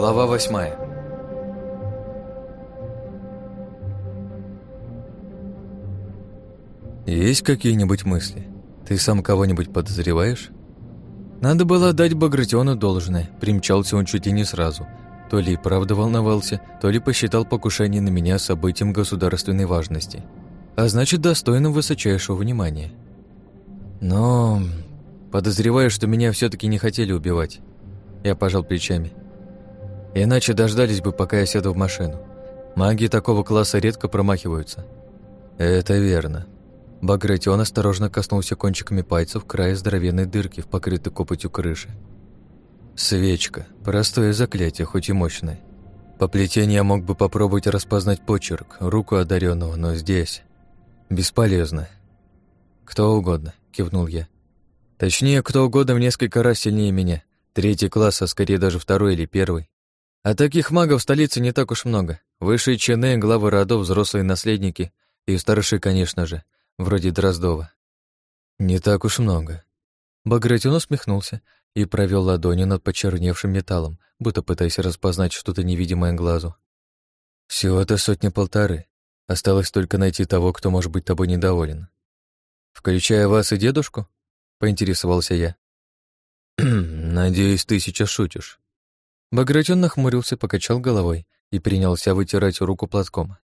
Глава восьмая Есть какие-нибудь мысли? Ты сам кого-нибудь подозреваешь? Надо было дать Багратиону должное, примчался он чуть и не сразу. То ли и правда волновался, то ли посчитал покушение на меня событием государственной важности. А значит, достойным высочайшего внимания. Но подозреваю, что меня все таки не хотели убивать. Я пожал плечами. Иначе дождались бы, пока я сяду в машину. Маги такого класса редко промахиваются. Это верно. Багратион осторожно коснулся кончиками пальцев края здоровенной дырки в покрытой копотью крыши. Свечка. Простое заклятие, хоть и мощное. По плетению я мог бы попробовать распознать почерк, руку одаренного, но здесь... Бесполезно. Кто угодно, кивнул я. Точнее, кто угодно в несколько раз сильнее меня. Третий класс, а скорее даже второй или первый. А таких магов в столице не так уж много. Высшие чины, главы родов, взрослые наследники и старшие, конечно же, вроде Дроздова. Не так уж много. Багратион усмехнулся и провел ладонью над почерневшим металлом, будто пытаясь распознать что-то невидимое глазу. Всего-то сотня-полторы. Осталось только найти того, кто может быть тобой недоволен. Включая вас и дедушку? Поинтересовался я. «Надеюсь, ты сейчас шутишь». Багратион нахмурился, покачал головой и принялся вытирать руку платком.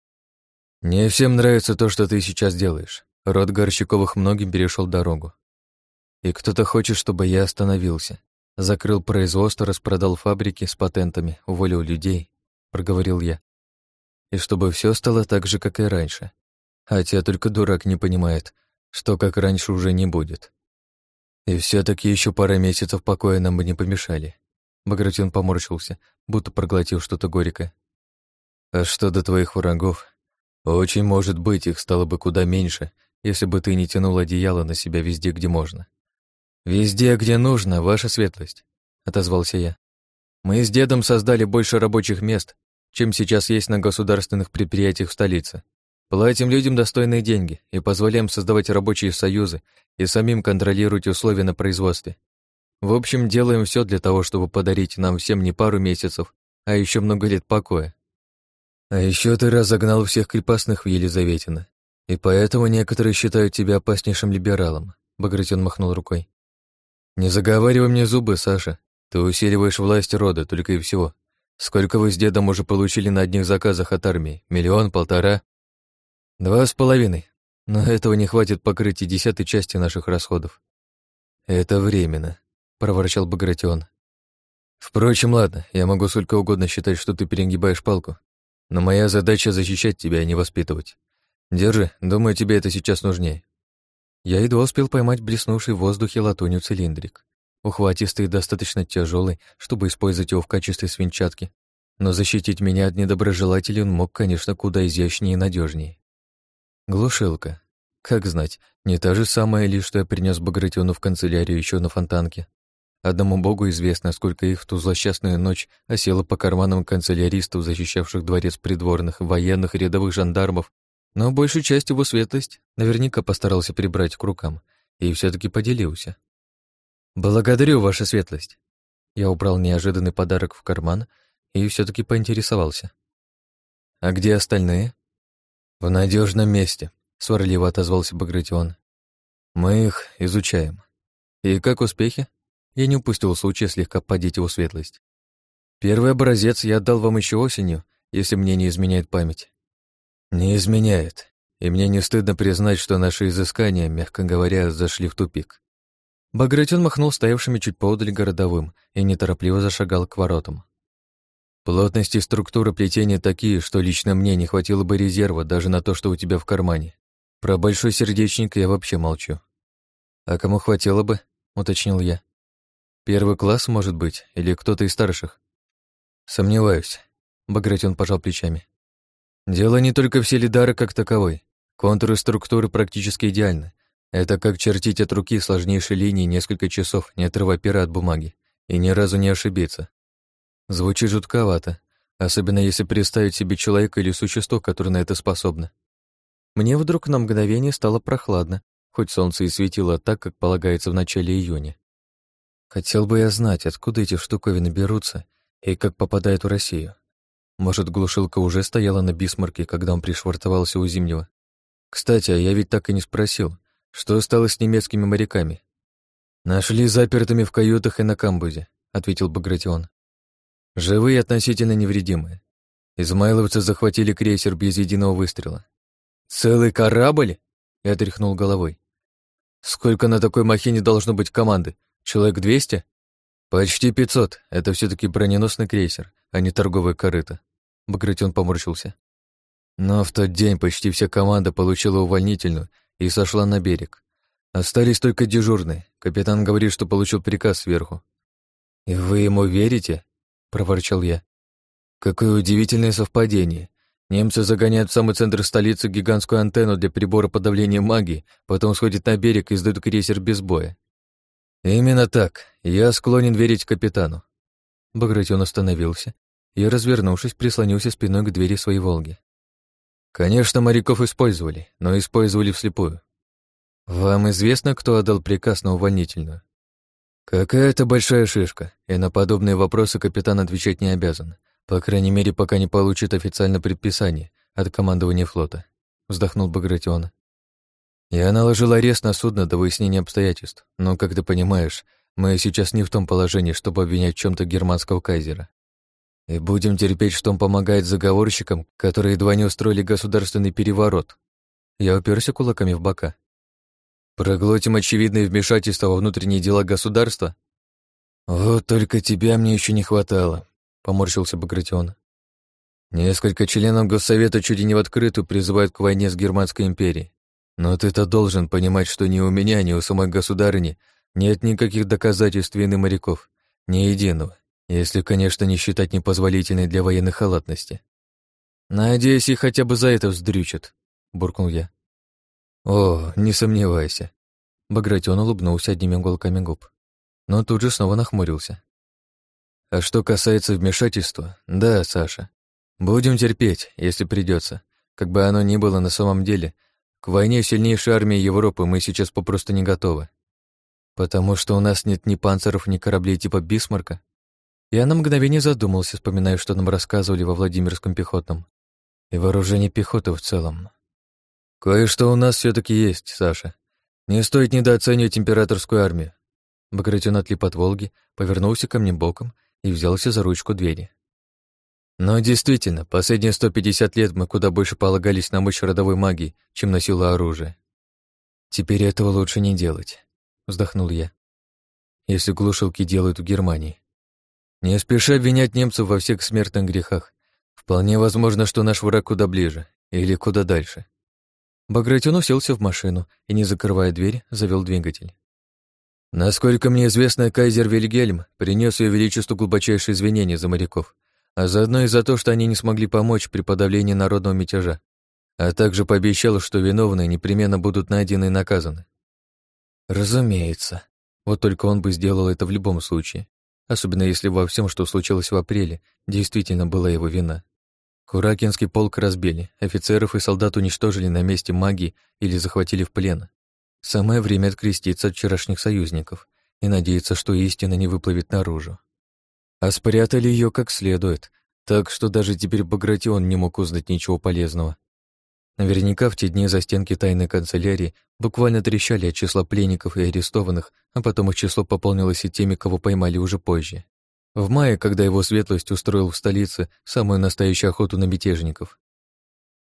«Не всем нравится то, что ты сейчас делаешь. Род Горщиковых многим перешел дорогу. И кто-то хочет, чтобы я остановился. Закрыл производство, распродал фабрики с патентами, уволил людей», — проговорил я. «И чтобы все стало так же, как и раньше. Хотя только дурак не понимает, что как раньше уже не будет. И все таки еще пара месяцев покоя нам бы не помешали. Багратион поморщился, будто проглотил что-то горькое. А что до твоих врагов? Очень может быть, их стало бы куда меньше, если бы ты не тянул одеяло на себя везде, где можно. Везде, где нужно, ваша светлость, отозвался я. Мы с дедом создали больше рабочих мест, чем сейчас есть на государственных предприятиях в столице. Платим людям достойные деньги и позволяем создавать рабочие союзы и самим контролировать условия на производстве. В общем, делаем все для того, чтобы подарить нам всем не пару месяцев, а еще много лет покоя. А еще ты разогнал всех крепостных в Елизаветино, и поэтому некоторые считают тебя опаснейшим либералом, Багратион махнул рукой. Не заговаривай мне зубы, Саша. Ты усиливаешь власть рода, только и всего. Сколько вы с дедом уже получили на одних заказах от армии? Миллион, полтора? Два с половиной. Но этого не хватит покрыть и десятой части наших расходов. Это временно, проворчал Багратион. Впрочем, ладно, я могу сколько угодно считать, что ты перегибаешь палку. Но моя задача защищать тебя, а не воспитывать. Держи, думаю, тебе это сейчас нужнее. Я едва успел поймать блеснувший в воздухе латунью цилиндрик. Ухватистый и достаточно тяжелый, чтобы использовать его в качестве свинчатки. Но защитить меня от недоброжелателей он мог, конечно, куда изящнее и надежнее. Глушилка. Как знать, не та же самая ли, что я принес Багратиону в канцелярию еще на фонтанке. Одному богу известно, сколько их в ту злосчастную ночь осело по карманам канцеляристов, защищавших дворец придворных, военных рядовых жандармов, но большую часть его светлость наверняка постарался прибрать к рукам и все таки поделился. «Благодарю, ваша светлость!» Я убрал неожиданный подарок в карман и все таки поинтересовался. «А где остальные?» «В надежном месте», — сварливо отозвался Багратион. «Мы их изучаем. И как успехи?» Я не упустил случая слегка подеть его светлость. «Первый образец я отдал вам еще осенью, если мне не изменяет память». «Не изменяет. И мне не стыдно признать, что наши изыскания, мягко говоря, зашли в тупик». Багратион махнул стоявшими чуть поодаль городовым и неторопливо зашагал к воротам. Плотность и структура плетения такие, что лично мне не хватило бы резерва даже на то, что у тебя в кармане. Про большой сердечник я вообще молчу. А кому хватило бы, уточнил я. Первый класс, может быть, или кто-то из старших? Сомневаюсь. Багратион пожал плечами. Дело не только в силе дара как таковой. Контуры структуры практически идеальны. Это как чертить от руки сложнейшие линии несколько часов, не отрывая пера от бумаги, и ни разу не ошибиться. Звучит жутковато, особенно если представить себе человека или существо, которое на это способно. Мне вдруг на мгновение стало прохладно, хоть солнце и светило так, как полагается в начале июня. Хотел бы я знать, откуда эти штуковины берутся и как попадает в Россию. Может, глушилка уже стояла на Бисмарке, когда он пришвартовался у Зимнего? Кстати, а я ведь так и не спросил, что стало с немецкими моряками? Нашли запертыми в каютах и на камбузе, ответил Багратион. Живые относительно невредимые. Измайловцы захватили крейсер без единого выстрела. «Целый корабль?» Я тряхнул головой. «Сколько на такой махине должно быть команды? Человек двести?» «Почти пятьсот. Это все таки броненосный крейсер, а не торговая корыто». Багратион поморщился. Но в тот день почти вся команда получила увольнительную и сошла на берег. Остались только дежурные. Капитан говорит, что получил приказ сверху. «И вы ему верите?» — проворчал я. «Какое удивительное совпадение. Немцы загоняют в самый центр столицы гигантскую антенну для прибора подавления магии, потом сходят на берег и сдают крейсер без боя. Именно так. Я склонен верить капитану. Багратион остановился и, развернувшись, прислонился спиной к двери своей «Волги». Конечно, моряков использовали, но использовали вслепую. Вам известно, кто отдал приказ на увольнительную? Какая-то большая шишка, и на подобные вопросы капитан отвечать не обязан. По крайней мере, пока не получит официальное предписание от командования флота, вздохнул Багратион. Я наложил арест на судно до выяснения обстоятельств, но, как ты понимаешь, мы сейчас не в том положении, чтобы обвинять в чем то германского кайзера. И будем терпеть, что он помогает заговорщикам, которые едва не устроили государственный переворот. Я уперся кулаками в бока. Проглотим очевидное вмешательство во внутренние дела государства? Вот только тебя мне еще не хватало, поморщился Багратион. Несколько членов Госсовета чуть ли не в открытую призывают к войне с Германской империей. Но ты-то должен понимать, что ни у меня, ни у самой государыни нет никаких доказательств вины моряков. Ни единого. Если, конечно, не считать непозволительной для военной халатности. «Надеюсь, и хотя бы за это вздрючат», — буркнул я. «О, не сомневайся». Багратион улыбнулся одними уголками губ, но тут же снова нахмурился. А что касается вмешательства, да, Саша, будем терпеть, если придется. Как бы оно ни было на самом деле, к войне сильнейшей армии Европы мы сейчас попросту не готовы. Потому что у нас нет ни панцеров, ни кораблей типа Бисмарка. Я на мгновение задумался, вспоминая, что нам рассказывали во Владимирском пехотном. И вооружение пехоты в целом. Кое-что у нас все таки есть, Саша. Не стоит недооценивать императорскую армию. Багратион отлип от Волги, повернулся ко мне боком и взялся за ручку двери. Но действительно, последние 150 лет мы куда больше полагались на мощь родовой магии, чем на силу оружия. Теперь этого лучше не делать, вздохнул я. Если глушилки делают в Германии. Не спеша обвинять немцев во всех смертных грехах. Вполне возможно, что наш враг куда ближе или куда дальше. Багратион уселся в машину и, не закрывая дверь, завел двигатель. Насколько мне известно, кайзер Вильгельм принес ее величеству глубочайшие извинения за моряков, а заодно и за то, что они не смогли помочь при подавлении народного мятежа, а также пообещал, что виновные непременно будут найдены и наказаны. Разумеется. Вот только он бы сделал это в любом случае, особенно если во всем, что случилось в апреле, действительно была его вина. Куракинский полк разбили, офицеров и солдат уничтожили на месте магии или захватили в плен, Самое время откреститься от вчерашних союзников и надеяться, что истина не выплывет наружу. А спрятали ее как следует, так что даже теперь Багратион не мог узнать ничего полезного. Наверняка в те дни за стенки тайной канцелярии буквально трещали от числа пленников и арестованных, а потом их число пополнилось и теми, кого поймали уже позже. В мае, когда его светлость устроил в столице самую настоящую охоту на мятежников.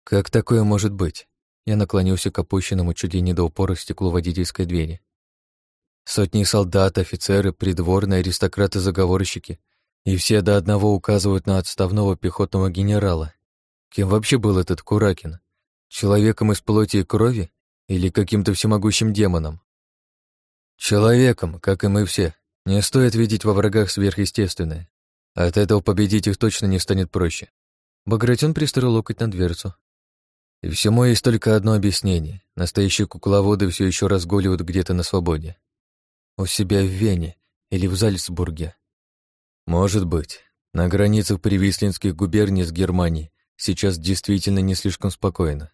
Как такое может быть? Я наклонился к опущенному чуть не до упора стеклу водительской двери. Сотни солдат, офицеры, придворные, аристократы-заговорщики. И все до одного указывают на отставного пехотного генерала. Кем вообще был этот Куракин? Человеком из плоти и крови? Или каким-то всемогущим демоном? Человеком, как и мы все. Не стоит видеть во врагах сверхъестественное. От этого победить их точно не станет проще. Багратион пристроил локоть на дверцу, и всему есть только одно объяснение. Настоящие кукловоды все еще разгуливают где-то на свободе. У себя в Вене или в Зальцбурге. Может быть. На границах Привислинских губерний с Германией сейчас действительно не слишком спокойно.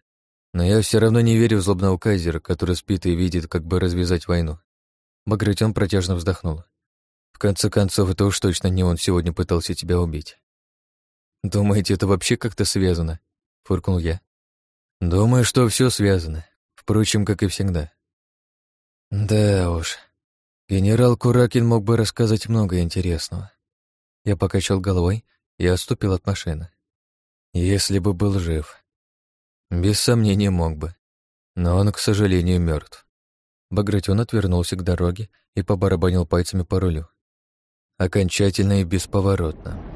Но я все равно не верю в злобного кайзера, который спит и видит, как бы развязать войну. Багратион протяжно вздохнул. В конце концов, это уж точно не он сегодня пытался тебя убить. «Думаете, это вообще как-то связано?» — фыркнул я. «Думаю, что все связано. Впрочем, как и всегда». «Да уж. Генерал Куракин мог бы рассказать много интересного». Я покачал головой и отступил от машины. «Если бы был жив. Без сомнения мог бы. Но он, к сожалению, мертв. Багратион отвернулся к дороге и побарабанил пальцами по рулю. Окончательно и бесповоротно.